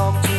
talk